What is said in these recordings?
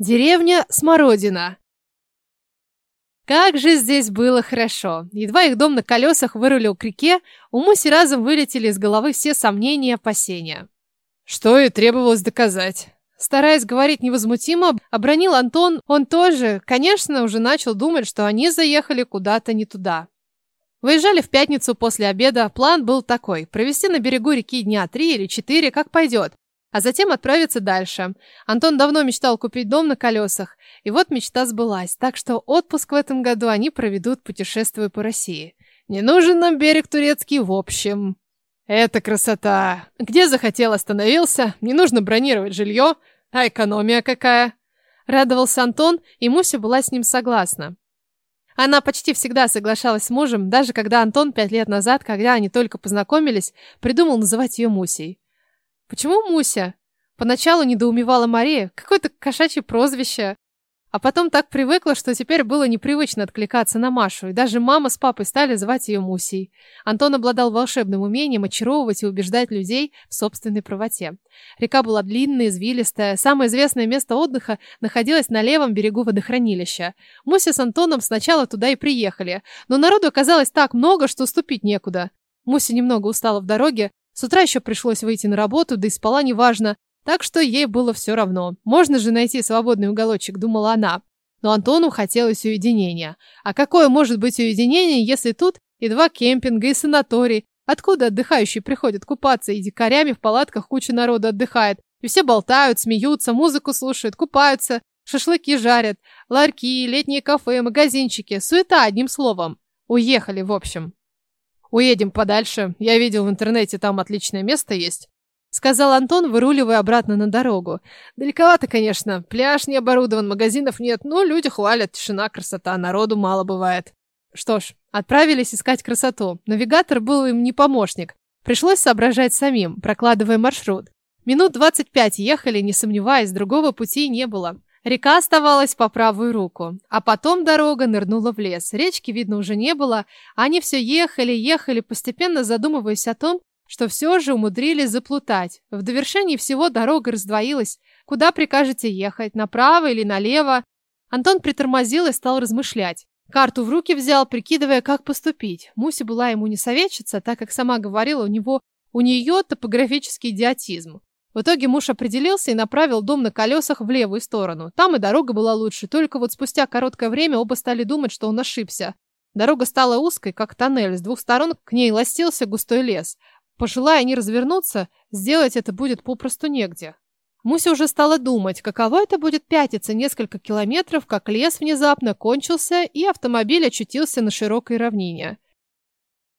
Деревня Смородина. Как же здесь было хорошо. Едва их дом на колесах вырулил к реке, у Муси разом вылетели из головы все сомнения и опасения. Что и требовалось доказать. Стараясь говорить невозмутимо, обронил Антон. Он тоже, конечно, уже начал думать, что они заехали куда-то не туда. Выезжали в пятницу после обеда. План был такой – провести на берегу реки дня три или четыре, как пойдет, а затем отправиться дальше. Антон давно мечтал купить дом на колесах, и вот мечта сбылась, так что отпуск в этом году они проведут, путешествуя по России. Не нужен нам берег турецкий в общем. Это красота! Где захотел, остановился, не нужно бронировать жилье, а экономия какая? Радовался Антон, и Муся была с ним согласна. Она почти всегда соглашалась с мужем, даже когда Антон пять лет назад, когда они только познакомились, придумал называть ее Мусей. Почему Муся? Поначалу недоумевала Мария, какое-то кошачье прозвище. А потом так привыкла, что теперь было непривычно откликаться на Машу, и даже мама с папой стали звать ее Мусей. Антон обладал волшебным умением очаровывать и убеждать людей в собственной правоте. Река была длинная, извилистая. Самое известное место отдыха находилось на левом берегу водохранилища. Муся с Антоном сначала туда и приехали, но народу оказалось так много, что ступить некуда. Муся немного устала в дороге, с утра еще пришлось выйти на работу, да и спала неважно, так что ей было все равно. Можно же найти свободный уголочек, думала она. Но Антону хотелось уединения. А какое может быть уединение, если тут и два кемпинга, и санаторий, откуда отдыхающие приходят купаться, и дикарями в палатках куча народа отдыхает, и все болтают, смеются, музыку слушают, купаются, шашлыки жарят, ларьки, летние кафе, магазинчики, суета, одним словом. Уехали, в общем. Уедем подальше. Я видел в интернете, там отличное место есть сказал Антон, выруливая обратно на дорогу. Далековато, конечно. Пляж не оборудован, магазинов нет, но люди хвалят, тишина, красота, народу мало бывает. Что ж, отправились искать красоту. Навигатор был им не помощник. Пришлось соображать самим, прокладывая маршрут. Минут двадцать пять ехали, не сомневаясь, другого пути не было. Река оставалась по правую руку, а потом дорога нырнула в лес. Речки, видно, уже не было. Они все ехали, ехали, постепенно задумываясь о том, что все же умудрились заплутать. В довершении всего дорога раздвоилась. Куда прикажете ехать, направо или налево? Антон притормозил и стал размышлять. Карту в руки взял, прикидывая, как поступить. Муся была ему не советчица, так как сама говорила, у него у нее топографический идиотизм. В итоге муж определился и направил дом на колесах в левую сторону. Там и дорога была лучше, только вот спустя короткое время оба стали думать, что он ошибся. Дорога стала узкой, как тоннель, с двух сторон к ней ластился густой лес. Пожелая не развернуться, сделать это будет попросту негде. Муся уже стала думать, каково это будет пятиться несколько километров, как лес внезапно кончился, и автомобиль очутился на широкой равнине.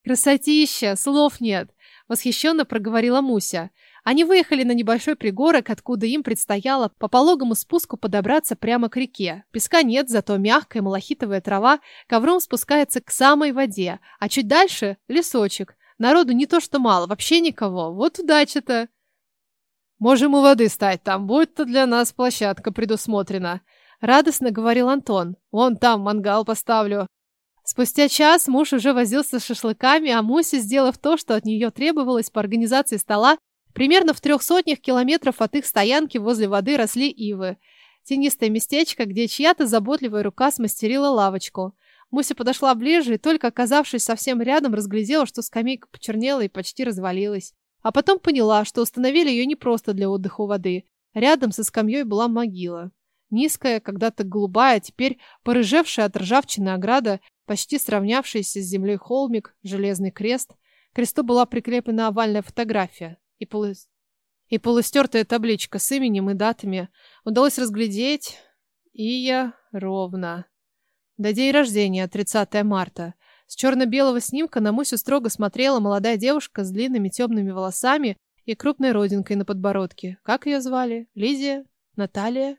«Красотища! Слов нет!» — восхищенно проговорила Муся. Они выехали на небольшой пригорок, откуда им предстояло по пологому спуску подобраться прямо к реке. Песка нет, зато мягкая малахитовая трава ковром спускается к самой воде, а чуть дальше — лесочек — Народу не то что мало, вообще никого. Вот удача-то. Можем у воды стать, там будет-то для нас площадка предусмотрена. Радостно говорил Антон. Вон там мангал поставлю. Спустя час муж уже возился с шашлыками, а Муся, сделав то, что от нее требовалось по организации стола, примерно в трех сотнях километров от их стоянки возле воды росли ивы. Тенистое местечко, где чья-то заботливая рука смастерила лавочку. Муся подошла ближе и, только оказавшись совсем рядом, разглядела, что скамейка почернела и почти развалилась. А потом поняла, что установили ее не просто для отдыха у воды. Рядом со скамьей была могила. Низкая, когда-то голубая, теперь порыжевшая от ржавчины ограда, почти сравнявшаяся с землей холмик, железный крест. Кресту была прикреплена овальная фотография и, полу... и полустертая табличка с именем и датами. Удалось разглядеть Ия ровно. До день рождения, 30 марта. С черно-белого снимка на Мусю строго смотрела молодая девушка с длинными темными волосами и крупной родинкой на подбородке. Как ее звали? Лизия? Наталья?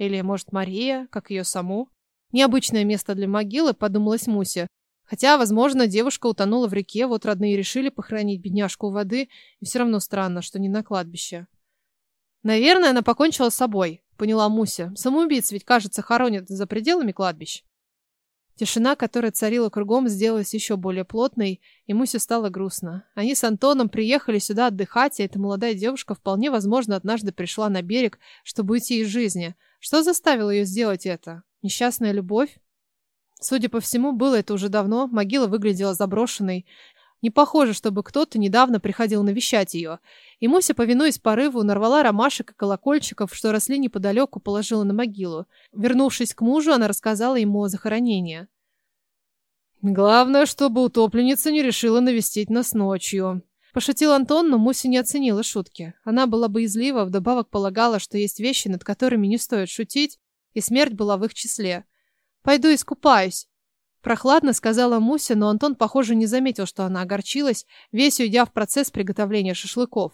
Или, может, Мария, как ее саму? Необычное место для могилы, подумалась Муся. Хотя, возможно, девушка утонула в реке, вот родные решили похоронить бедняжку у воды, и все равно странно, что не на кладбище. Наверное, она покончила с собой, поняла Муся. Самоубийц ведь, кажется, хоронят за пределами кладбищ. Тишина, которая царила кругом, сделалась еще более плотной, и Мусе стало грустно. Они с Антоном приехали сюда отдыхать, и эта молодая девушка вполне возможно однажды пришла на берег, чтобы уйти из жизни. Что заставило ее сделать это? Несчастная любовь? Судя по всему, было это уже давно, могила выглядела заброшенной. Не похоже, чтобы кто-то недавно приходил навещать ее. И Муся, повинуясь порыву, нарвала ромашек и колокольчиков, что росли неподалеку, положила на могилу. Вернувшись к мужу, она рассказала ему о захоронении. «Главное, чтобы утопленница не решила навестить нас ночью», Пошутил Антон, но Муся не оценила шутки. Она была боязлива, вдобавок полагала, что есть вещи, над которыми не стоит шутить, и смерть была в их числе. «Пойду искупаюсь», Прохладно сказала Муся, но Антон, похоже, не заметил, что она огорчилась, весь уйдя в процесс приготовления шашлыков.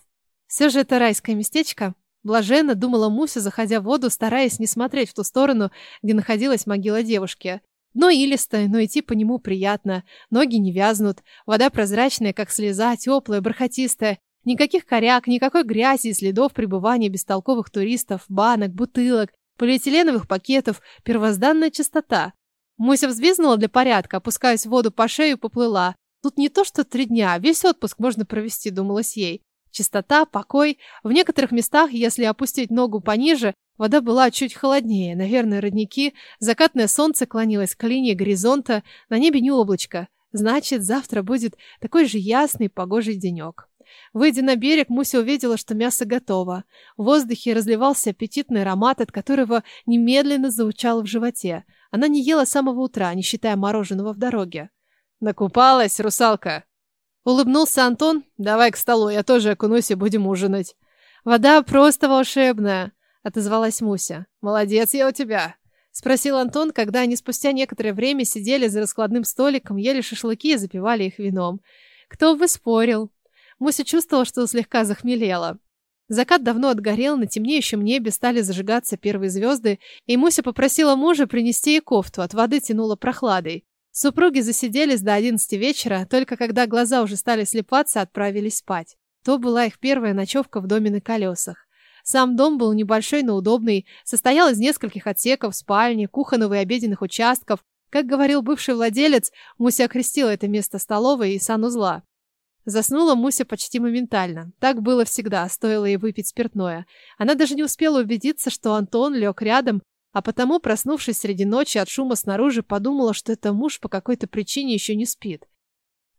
Все же это райское местечко. Блаженно думала Муся, заходя в воду, стараясь не смотреть в ту сторону, где находилась могила девушки. Дно илистое, но идти по нему приятно. Ноги не вязнут. Вода прозрачная, как слеза, теплая, бархатистая. Никаких коряк, никакой грязи и следов пребывания бестолковых туристов, банок, бутылок, полиэтиленовых пакетов, первозданная чистота. Муся взвизгнула для порядка, опускаясь в воду по шею, поплыла. Тут не то что три дня, весь отпуск можно провести, думалось ей. Чистота, покой. В некоторых местах, если опустить ногу пониже, вода была чуть холоднее. Наверное, родники. Закатное солнце клонилось к линии горизонта. На небе не облачко. Значит, завтра будет такой же ясный, погожий денек. Выйдя на берег, Муся увидела, что мясо готово. В воздухе разливался аппетитный аромат, от которого немедленно заучало в животе. Она не ела с самого утра, не считая мороженого в дороге. «Накупалась, русалка!» Улыбнулся Антон. «Давай к столу, я тоже окунусь и будем ужинать». «Вода просто волшебная!» Отозвалась Муся. «Молодец я у тебя!» Спросил Антон, когда они спустя некоторое время сидели за раскладным столиком, ели шашлыки и запивали их вином. «Кто бы спорил?» Муся чувствовала, что слегка захмелела. Закат давно отгорел, на темнеющем небе стали зажигаться первые звезды, и Муся попросила мужа принести ей кофту, от воды тянуло прохладой. Супруги засиделись до одиннадцати вечера, только когда глаза уже стали слепаться, отправились спать. То была их первая ночевка в доме на колесах. Сам дом был небольшой, но удобный, состоял из нескольких отсеков, спальни, кухонного и обеденных участков. Как говорил бывший владелец, Муся окрестила это место столовой и санузла. Заснула Муся почти моментально. Так было всегда, стоило ей выпить спиртное. Она даже не успела убедиться, что Антон лег рядом, а потому, проснувшись среди ночи от шума снаружи, подумала, что это муж по какой-то причине еще не спит.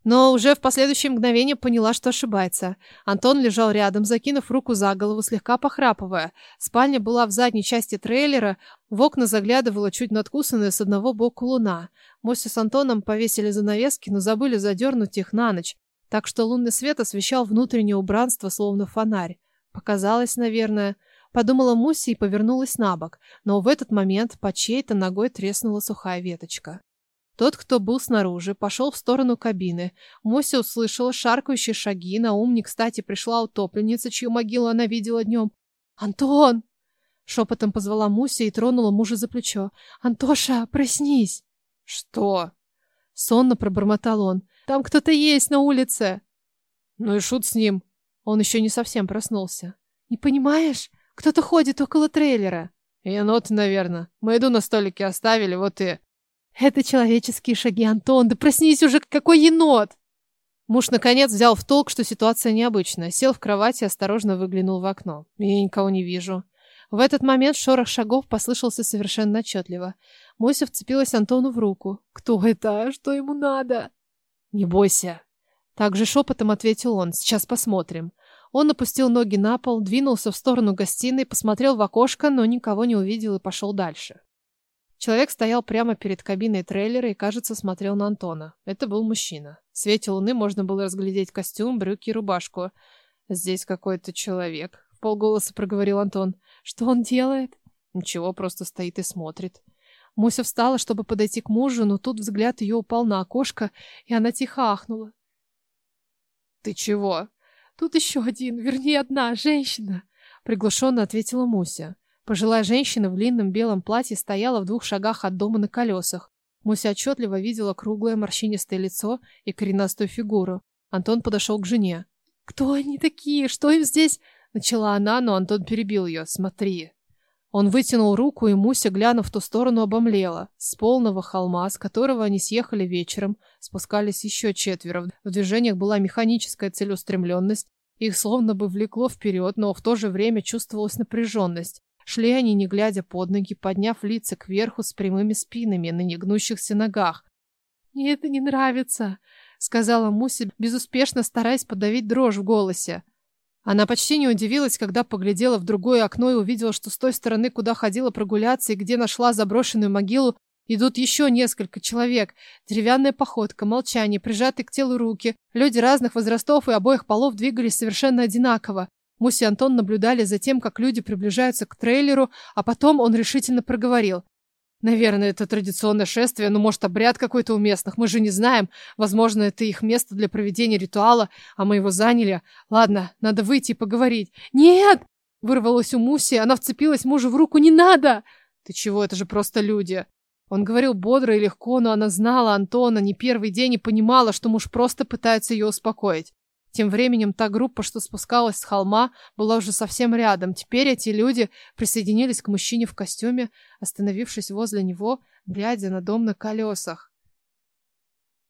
Но уже в последующее мгновение поняла, что ошибается. Антон лежал рядом, закинув руку за голову, слегка похрапывая. Спальня была в задней части трейлера, в окна заглядывала чуть надкусанная с одного боку луна. Мося с Антоном повесили занавески, но забыли задернуть их на ночь так что лунный свет освещал внутреннее убранство, словно фонарь. Показалось, наверное. Подумала Муся и повернулась на бок, но в этот момент по чьей-то ногой треснула сухая веточка. Тот, кто был снаружи, пошел в сторону кабины. Муся услышала шаркающие шаги. На ум не кстати пришла утопленница, чью могилу она видела днем. «Антон!» Шепотом позвала Муся и тронула мужа за плечо. «Антоша, проснись!» «Что?» Сонно пробормотал он. Там кто-то есть на улице. Ну и шут с ним. Он еще не совсем проснулся. Не понимаешь? Кто-то ходит около трейлера. Енот, наверное. Мы еду на столике оставили, вот и... Это человеческие шаги, Антон. Да проснись уже, какой енот! Муж, наконец, взял в толк, что ситуация необычная. Сел в кровати и осторожно выглянул в окно. Я никого не вижу. В этот момент шорох шагов послышался совершенно отчетливо. Муся вцепилась Антону в руку. «Кто это? Что ему надо?» «Не бойся!» Также шепотом ответил он. «Сейчас посмотрим». Он опустил ноги на пол, двинулся в сторону гостиной, посмотрел в окошко, но никого не увидел и пошел дальше. Человек стоял прямо перед кабиной трейлера и, кажется, смотрел на Антона. Это был мужчина. В свете луны можно было разглядеть костюм, брюки и рубашку. «Здесь какой-то человек», — в полголоса проговорил Антон. «Что он делает?» «Ничего, просто стоит и смотрит». Муся встала, чтобы подойти к мужу, но тут взгляд ее упал на окошко, и она тихо ахнула. «Ты чего?» «Тут еще один, вернее, одна женщина», — приглушенно ответила Муся. Пожилая женщина в длинном белом платье стояла в двух шагах от дома на колесах. Муся отчетливо видела круглое морщинистое лицо и коренастую фигуру. Антон подошел к жене. «Кто они такие? Что им здесь?» Начала она, но Антон перебил ее. «Смотри». Он вытянул руку, и Муся, глянув в ту сторону, обомлела. С полного холма, с которого они съехали вечером, спускались еще четверо. В движениях была механическая целеустремленность. Их словно бы влекло вперед, но в то же время чувствовалась напряженность. Шли они, не глядя под ноги, подняв лица кверху с прямыми спинами на негнущихся ногах. «Мне это не нравится», — сказала Муся, безуспешно стараясь подавить дрожь в голосе. Она почти не удивилась, когда поглядела в другое окно и увидела, что с той стороны, куда ходила прогуляться и где нашла заброшенную могилу, идут еще несколько человек. Деревянная походка, молчание, прижатые к телу руки. Люди разных возрастов и обоих полов двигались совершенно одинаково. Муси и Антон наблюдали за тем, как люди приближаются к трейлеру, а потом он решительно проговорил. Наверное, это традиционное шествие, но, может, обряд какой-то у местных. Мы же не знаем. Возможно, это их место для проведения ритуала, а мы его заняли. Ладно, надо выйти и поговорить. Нет! Вырвалось у Муси, она вцепилась мужу в руку. Не надо! Ты чего, это же просто люди. Он говорил бодро и легко, но она знала Антона не первый день и понимала, что муж просто пытается ее успокоить. Тем временем та группа, что спускалась с холма, была уже совсем рядом. Теперь эти люди присоединились к мужчине в костюме, остановившись возле него, глядя на дом на колесах.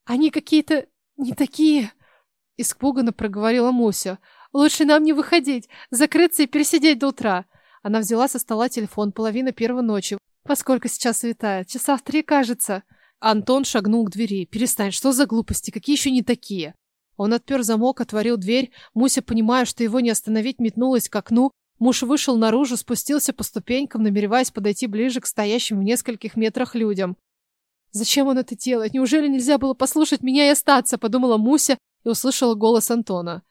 «Они какие-то не такие!» — испуганно проговорила Муся. «Лучше нам не выходить, закрыться и пересидеть до утра». Она взяла со стола телефон половина первой ночи. «Поскольку сейчас светает? Часа в три, кажется». Антон шагнул к двери. «Перестань, что за глупости? Какие еще не такие?» Он отпер замок, отворил дверь. Муся, понимая, что его не остановить, метнулась к окну. Муж вышел наружу, спустился по ступенькам, намереваясь подойти ближе к стоящим в нескольких метрах людям. «Зачем он это делает? Неужели нельзя было послушать меня и остаться?» – подумала Муся и услышала голос Антона.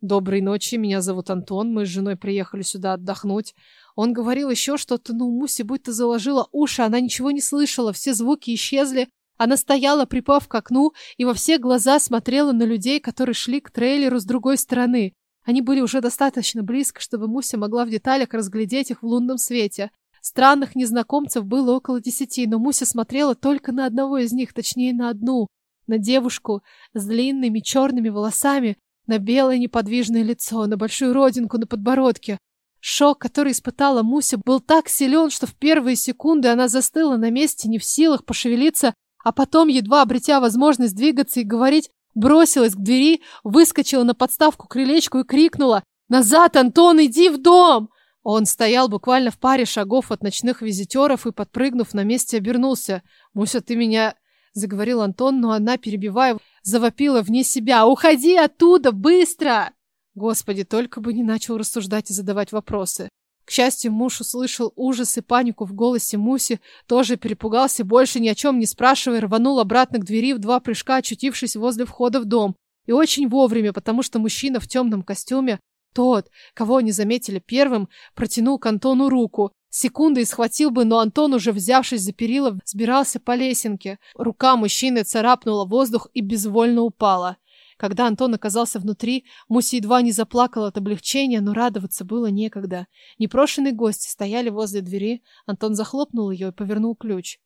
«Доброй ночи, меня зовут Антон, мы с женой приехали сюда отдохнуть». Он говорил еще что-то, но Муся будто заложила уши, она ничего не слышала, все звуки исчезли, она стояла, припав к окну, и во все глаза смотрела на людей, которые шли к трейлеру с другой стороны. Они были уже достаточно близко, чтобы Муся могла в деталях разглядеть их в лунном свете. Странных незнакомцев было около десяти, но Муся смотрела только на одного из них, точнее на одну, на девушку с длинными черными волосами, на белое неподвижное лицо, на большую родинку на подбородке. Шок, который испытала Муся, был так силен, что в первые секунды она застыла на месте, не в силах пошевелиться а потом, едва обретя возможность двигаться и говорить, бросилась к двери, выскочила на подставку крылечку и крикнула «Назад, Антон, иди в дом!» Он стоял буквально в паре шагов от ночных визитеров и, подпрыгнув на месте, обернулся. «Муся, ты меня...» — заговорил Антон, но она, перебивая, завопила вне себя. «Уходи оттуда, быстро!» Господи, только бы не начал рассуждать и задавать вопросы. К счастью, муж услышал ужас и панику в голосе Муси, тоже перепугался, больше ни о чем не спрашивая, рванул обратно к двери в два прыжка, очутившись возле входа в дом. И очень вовремя, потому что мужчина в темном костюме, тот, кого они заметили первым, протянул к Антону руку. Секунды и схватил бы, но Антон, уже взявшись за перила, взбирался по лесенке. Рука мужчины царапнула воздух и безвольно упала. Когда Антон оказался внутри, Муся едва не заплакала от облегчения, но радоваться было некогда. Непрошенные гости стояли возле двери, Антон захлопнул ее и повернул ключ.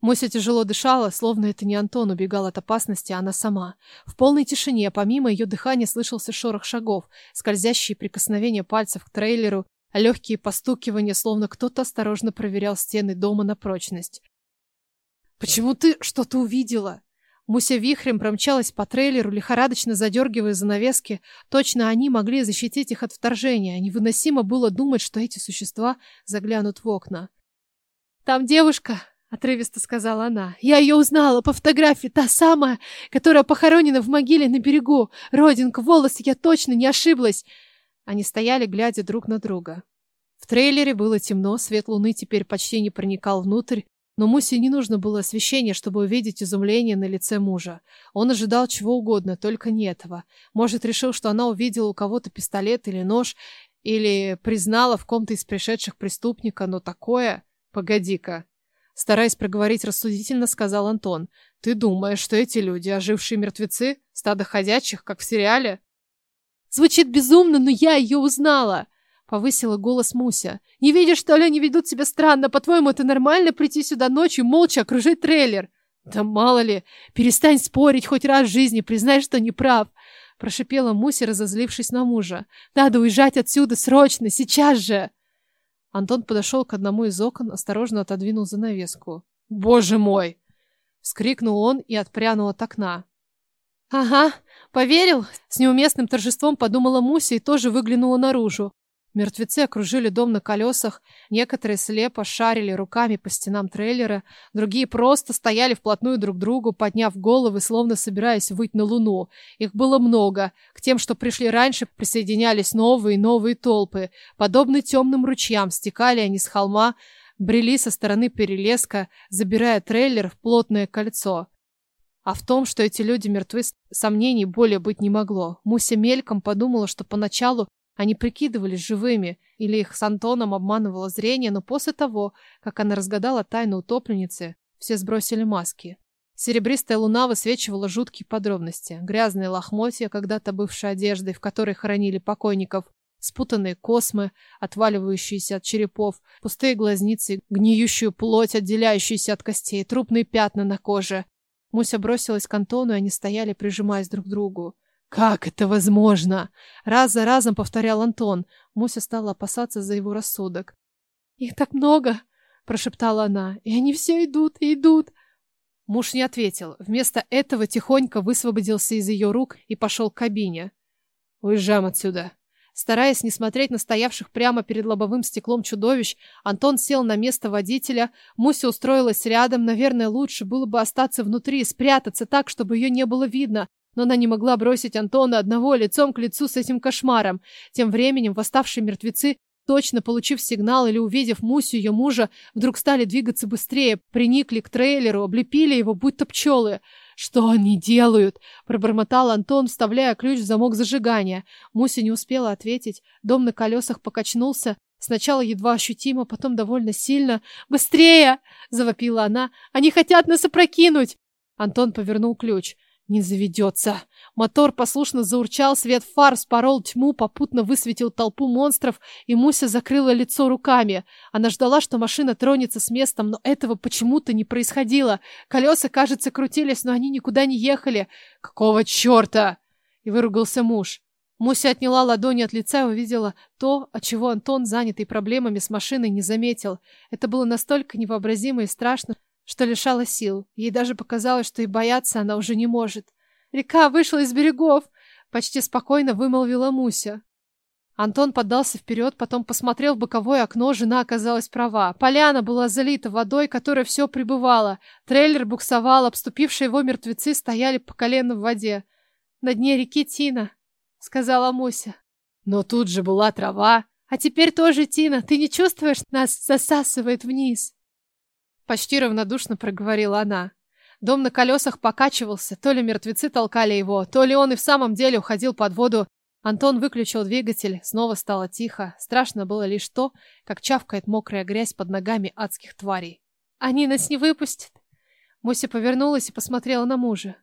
Муся тяжело дышала, словно это не Антон убегал от опасности, а она сама. В полной тишине, помимо ее дыхания, слышался шорох шагов, скользящие прикосновения пальцев к трейлеру, легкие постукивания, словно кто-то осторожно проверял стены дома на прочность. «Почему ты что-то увидела?» Муся вихрем промчалась по трейлеру, лихорадочно задергивая занавески. Точно они могли защитить их от вторжения. Невыносимо было думать, что эти существа заглянут в окна. «Там девушка!» — отрывисто сказала она. «Я ее узнала по фотографии, та самая, которая похоронена в могиле на берегу. Родинка, волосы, я точно не ошиблась!» Они стояли, глядя друг на друга. В трейлере было темно, свет луны теперь почти не проникал внутрь, но Мусе не нужно было освещения, чтобы увидеть изумление на лице мужа. Он ожидал чего угодно, только не этого. Может, решил, что она увидела у кого-то пистолет или нож, или признала в ком-то из пришедших преступника, но такое... Погоди-ка. Стараясь проговорить рассудительно, сказал Антон. Ты думаешь, что эти люди, ожившие мертвецы, стадо ходячих, как в сериале? Звучит безумно, но я ее узнала. Повысила голос Муся. «Не видишь, что ли, они ведут себя странно? По-твоему, это нормально прийти сюда ночью, молча окружить трейлер?» «Да мало ли! Перестань спорить хоть раз в жизни, признай, что не прав!» Прошипела Муся, разозлившись на мужа. «Надо уезжать отсюда срочно, сейчас же!» Антон подошел к одному из окон, осторожно отодвинул занавеску. «Боже мой!» Вскрикнул он и отпрянул от окна. «Ага, поверил?» С неуместным торжеством подумала Муся и тоже выглянула наружу. Мертвецы окружили дом на колесах, некоторые слепо шарили руками по стенам трейлера, другие просто стояли вплотную друг к другу, подняв головы, словно собираясь выйти на луну. Их было много. К тем, что пришли раньше, присоединялись новые и новые толпы. Подобно темным ручьям стекали они с холма, брели со стороны перелеска, забирая трейлер в плотное кольцо. А в том, что эти люди мертвы, сомнений более быть не могло. Муся мельком подумала, что поначалу они прикидывались живыми, или их с Антоном обманывало зрение, но после того, как она разгадала тайну утопленницы, все сбросили маски. Серебристая луна высвечивала жуткие подробности. Грязные лохмотья, когда-то бывшей одеждой, в которой хоронили покойников, спутанные космы, отваливающиеся от черепов, пустые глазницы, гниющую плоть, отделяющуюся от костей, трупные пятна на коже. Муся бросилась к Антону, и они стояли, прижимаясь друг к другу. «Как это возможно?» Раз за разом повторял Антон. Муся стала опасаться за его рассудок. «Их так много!» – прошептала она. «И они все идут и идут!» Муж не ответил. Вместо этого тихонько высвободился из ее рук и пошел к кабине. «Уезжаем отсюда!» Стараясь не смотреть на стоявших прямо перед лобовым стеклом чудовищ, Антон сел на место водителя. Муся устроилась рядом. Наверное, лучше было бы остаться внутри спрятаться так, чтобы ее не было видно но она не могла бросить Антона одного лицом к лицу с этим кошмаром. Тем временем восставшие мертвецы, точно получив сигнал или увидев Мусю, ее мужа, вдруг стали двигаться быстрее, приникли к трейлеру, облепили его, будто пчелы. «Что они делают?» – пробормотал Антон, вставляя ключ в замок зажигания. Муся не успела ответить. Дом на колесах покачнулся, Сначала едва ощутимо, потом довольно сильно. «Быстрее!» – завопила она. «Они хотят нас опрокинуть!» Антон повернул ключ. Не заведется. Мотор послушно заурчал, свет фар спорол тьму, попутно высветил толпу монстров, и Муся закрыла лицо руками. Она ждала, что машина тронется с местом, но этого почему-то не происходило. Колеса, кажется, крутились, но они никуда не ехали. «Какого черта?» И выругался муж. Муся отняла ладони от лица и увидела то, от чего Антон, занятый проблемами с машиной, не заметил. Это было настолько невообразимо и страшно, что лишало сил. Ей даже показалось, что и бояться она уже не может. «Река вышла из берегов!» — почти спокойно вымолвила Муся. Антон поддался вперед, потом посмотрел в боковое окно, жена оказалась права. Поляна была залита водой, которая все прибывала. Трейлер буксовал, обступившие его мертвецы стояли по колено в воде. «На дне реки Тина», — сказала Муся. Но тут же была трава. «А теперь тоже Тина. Ты не чувствуешь, нас засасывает вниз?» Почти равнодушно проговорила она. Дом на колесах покачивался, то ли мертвецы толкали его, то ли он и в самом деле уходил под воду. Антон выключил двигатель, снова стало тихо. Страшно было лишь то, как чавкает мокрая грязь под ногами адских тварей. «Они нас не выпустят!» Муся повернулась и посмотрела на мужа.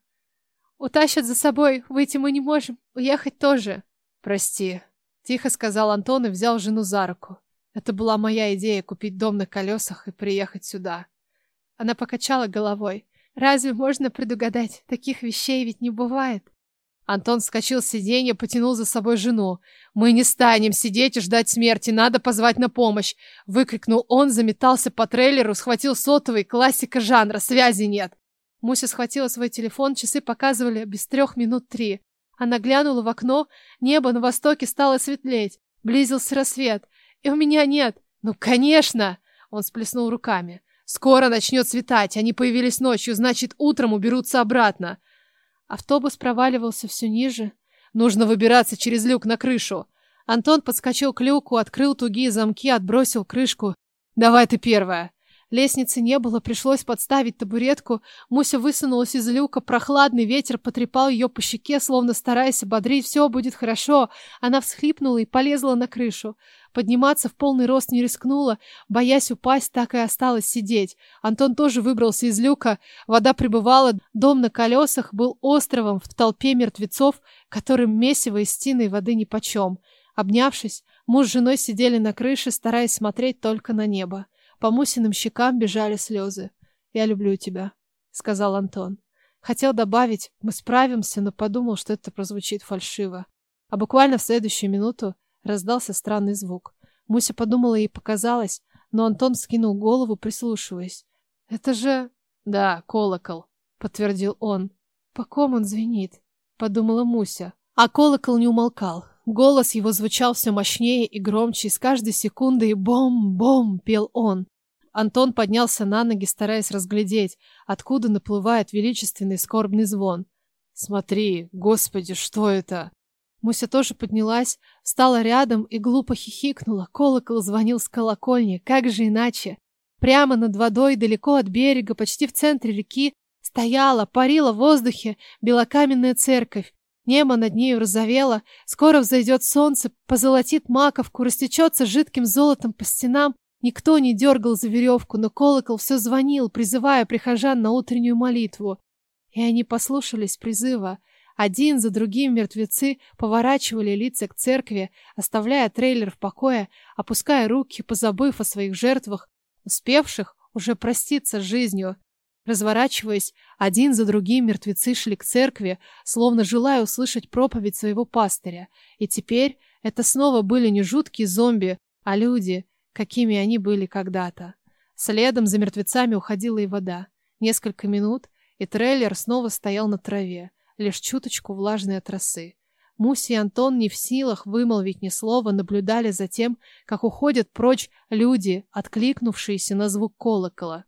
«Утащат за собой, выйти мы не можем, уехать тоже!» «Прости», — тихо сказал Антон и взял жену за руку. «Это была моя идея купить дом на колесах и приехать сюда». Она покачала головой. Разве можно предугадать? Таких вещей ведь не бывает. Антон вскочил с сиденья, потянул за собой жену. «Мы не станем сидеть и ждать смерти, надо позвать на помощь!» Выкрикнул он, заметался по трейлеру, схватил сотовый, классика жанра, связи нет. Муся схватила свой телефон, часы показывали без трех минут три. Она глянула в окно, небо на востоке стало светлеть, близился рассвет. И у меня нет. Ну, конечно! Он сплеснул руками. Скоро начнет светать, они появились ночью, значит, утром уберутся обратно. Автобус проваливался все ниже. Нужно выбираться через люк на крышу. Антон подскочил к люку, открыл тугие замки, отбросил крышку. «Давай ты первая!» Лестницы не было, пришлось подставить табуретку. Муся высунулась из люка, прохладный ветер потрепал ее по щеке, словно стараясь ободрить. «Все будет хорошо!» Она всхлипнула и полезла на крышу. Подниматься в полный рост не рискнула, боясь упасть, так и осталось сидеть. Антон тоже выбрался из люка. Вода прибывала, дом на колесах был островом в толпе мертвецов, которым месиво из стены воды нипочем. Обнявшись, муж с женой сидели на крыше, стараясь смотреть только на небо. По Мусиным щекам бежали слезы. «Я люблю тебя», — сказал Антон. Хотел добавить «мы справимся», но подумал, что это прозвучит фальшиво. А буквально в следующую минуту раздался странный звук. Муся подумала, ей показалось, но Антон скинул голову, прислушиваясь. «Это же...» «Да, колокол», — подтвердил он. «По ком он звенит?» — подумала Муся. А колокол не умолкал. Голос его звучал все мощнее и громче, и с каждой секундой бом-бом пел он. Антон поднялся на ноги, стараясь разглядеть, откуда наплывает величественный скорбный звон. «Смотри, господи, что это?» Муся тоже поднялась, встала рядом и глупо хихикнула. Колокол звонил с колокольни, как же иначе? Прямо над водой, далеко от берега, почти в центре реки, стояла, парила в воздухе белокаменная церковь. Небо над нею розовело, скоро взойдет солнце, позолотит маковку, растечется жидким золотом по стенам. Никто не дергал за веревку, но колокол все звонил, призывая прихожан на утреннюю молитву. И они послушались призыва. Один за другим мертвецы поворачивали лица к церкви, оставляя трейлер в покое, опуская руки, позабыв о своих жертвах, успевших уже проститься с жизнью. Разворачиваясь, один за другим мертвецы шли к церкви, словно желая услышать проповедь своего пастыря. И теперь это снова были не жуткие зомби, а люди, какими они были когда-то. Следом за мертвецами уходила и вода. Несколько минут, и трейлер снова стоял на траве, лишь чуточку влажной от росы. Муси и Антон не в силах вымолвить ни слова, наблюдали за тем, как уходят прочь люди, откликнувшиеся на звук колокола.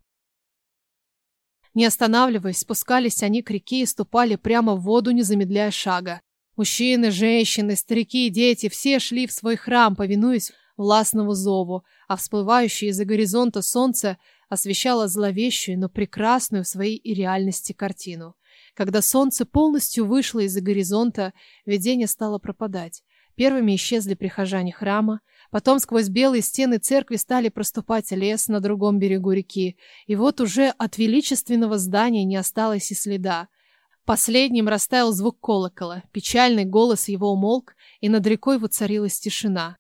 Не останавливаясь, спускались они к реке и ступали прямо в воду, не замедляя шага. Мужчины, женщины, старики и дети все шли в свой храм, повинуясь властному зову, а всплывающее из-за горизонта солнце освещало зловещую, но прекрасную в своей реальности картину. Когда солнце полностью вышло из-за горизонта, видение стало пропадать. Первыми исчезли прихожане храма, потом сквозь белые стены церкви стали проступать лес на другом берегу реки, и вот уже от величественного здания не осталось и следа. Последним растаял звук колокола, печальный голос его умолк, и над рекой воцарилась тишина.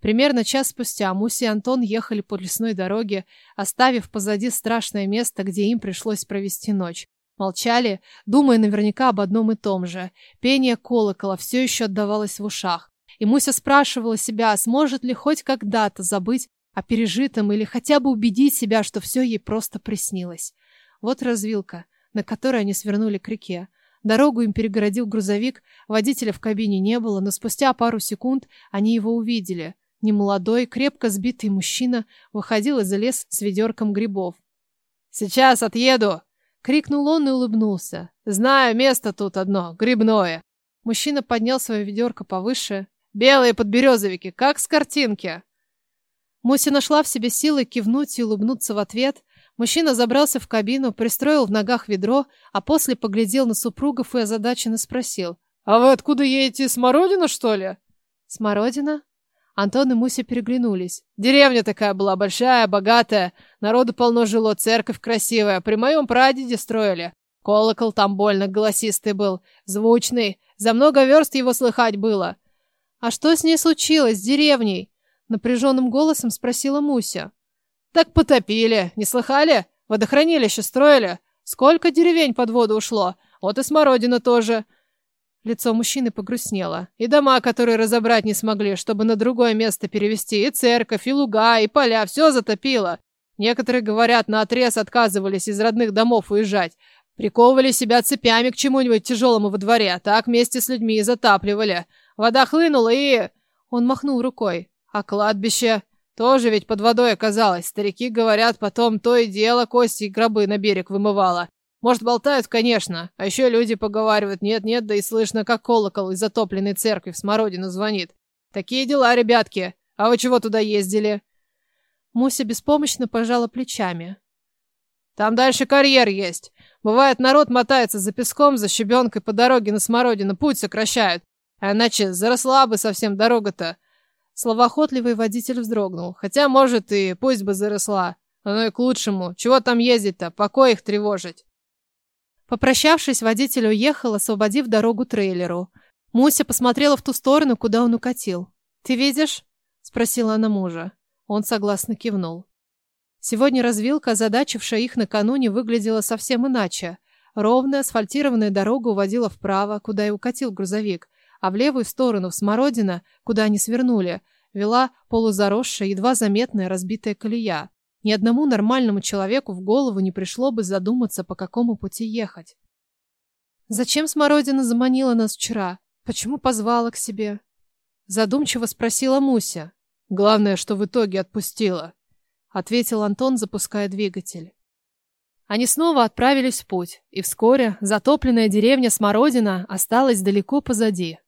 Примерно час спустя Муси и Антон ехали по лесной дороге, оставив позади страшное место, где им пришлось провести ночь. Молчали, думая наверняка об одном и том же. Пение колокола все еще отдавалось в ушах. И Муся спрашивала себя, сможет ли хоть когда-то забыть о пережитом или хотя бы убедить себя, что все ей просто приснилось. Вот развилка, на которой они свернули к реке. Дорогу им перегородил грузовик, водителя в кабине не было, но спустя пару секунд они его увидели. Немолодой, крепко сбитый мужчина выходил из лес с ведерком грибов. «Сейчас отъеду!» — крикнул он и улыбнулся. «Знаю, место тут одно, грибное!» Мужчина поднял свое ведерко повыше. «Белые подберезовики, как с картинки!» Муся нашла в себе силы кивнуть и улыбнуться в ответ. Мужчина забрался в кабину, пристроил в ногах ведро, а после поглядел на супругов и озадаченно спросил. «А вы откуда едете? Смородина, что ли?» «Смородина?» Антон и Муся переглянулись. Деревня такая была большая, богатая. Народу полно жило, церковь красивая. При моем прадеде строили. Колокол там больно голосистый был, звучный. За много верст его слыхать было. А что с ней случилось, с деревней? Напряженным голосом спросила Муся. Так потопили, не слыхали? Водохранилище строили. Сколько деревень под воду ушло? Вот и смородина тоже. Лицо мужчины погрустнело. И дома, которые разобрать не смогли, чтобы на другое место перевести, и церковь, и луга, и поля, все затопило. Некоторые, говорят, на отрез отказывались из родных домов уезжать. Приковывали себя цепями к чему-нибудь тяжелому во дворе, так вместе с людьми и затапливали. Вода хлынула и... Он махнул рукой. А кладбище... Тоже ведь под водой оказалось. Старики говорят, потом то и дело кости и гробы на берег вымывало. Может, болтают, конечно. А еще люди поговаривают. Нет-нет, да и слышно, как колокол из затопленной церкви в Смородину звонит. Такие дела, ребятки. А вы чего туда ездили? Муся беспомощно пожала плечами. Там дальше карьер есть. Бывает, народ мотается за песком, за щебенкой по дороге на Смородину. Путь сокращают. А иначе заросла бы совсем дорога-то. Словоохотливый водитель вздрогнул. Хотя, может, и пусть бы заросла. Оно и к лучшему. Чего там ездить-то? Покой их тревожить. Попрощавшись, водитель уехал, освободив дорогу трейлеру. Муся посмотрела в ту сторону, куда он укатил. «Ты видишь?» — спросила она мужа. Он согласно кивнул. Сегодня развилка, озадачившая их накануне, выглядела совсем иначе. Ровная асфальтированная дорога уводила вправо, куда и укатил грузовик, а в левую сторону, в Смородина, куда они свернули, вела полузаросшая, едва заметная разбитая колея. Ни одному нормальному человеку в голову не пришло бы задуматься, по какому пути ехать. Зачем Смородина заманила нас вчера? Почему позвала к себе? Задумчиво спросила Муся. Главное, что в итоге отпустила, ответил Антон, запуская двигатель. Они снова отправились в путь, и вскоре затопленная деревня Смородина осталась далеко позади.